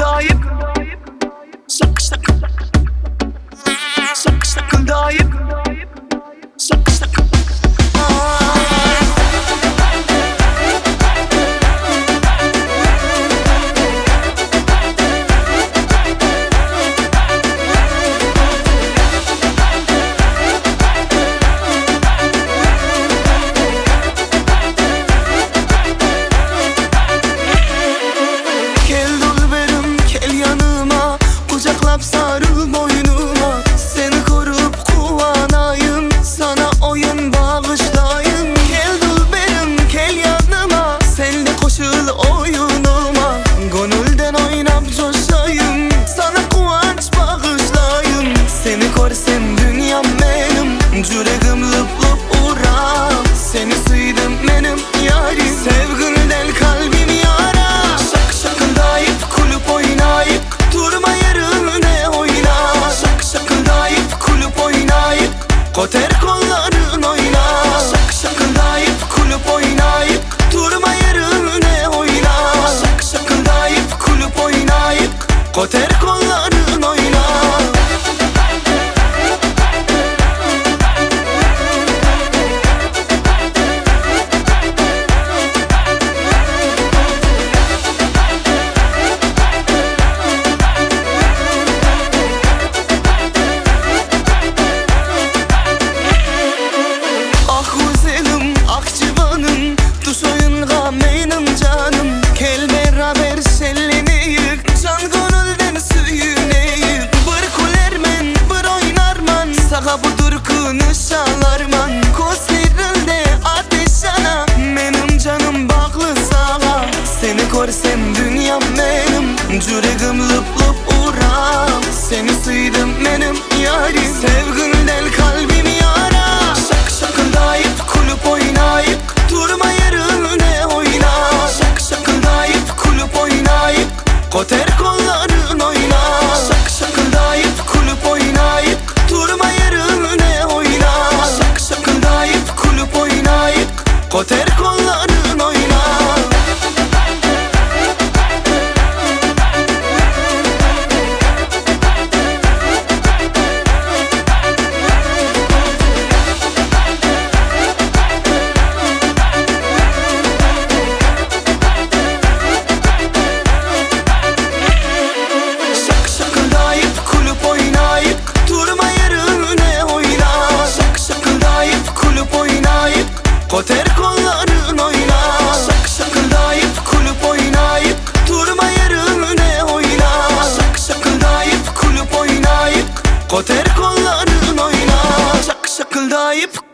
دايب سق سق Koter kolların oyna Şak şakındayıp kulüp oynayıp Durma yerine oyna Şak şakındayıp kulüp oynayıp Koter kolların oyna Korsem dünyam benim Cüregim lıp lıp uğram Seni sıydım benim yarim Sevgin del kalbim yara Şak şakın dayıp kulüp oynayıp Durma yerine oyna Şak şakın dayıp kulüp oynayıp Koter kolların oyna Şak şakın dayıp kulüp oynayıp Durma yerine oyna Şak şakın dayıp kulüp oynayıp Koter Oter kolların oyna Sak sakıldayıp kulüp oynayıp Durma yerine oyna Sak sakıldayıp kulüp oynayıp Koter kolların oyna Sak sakıldayıp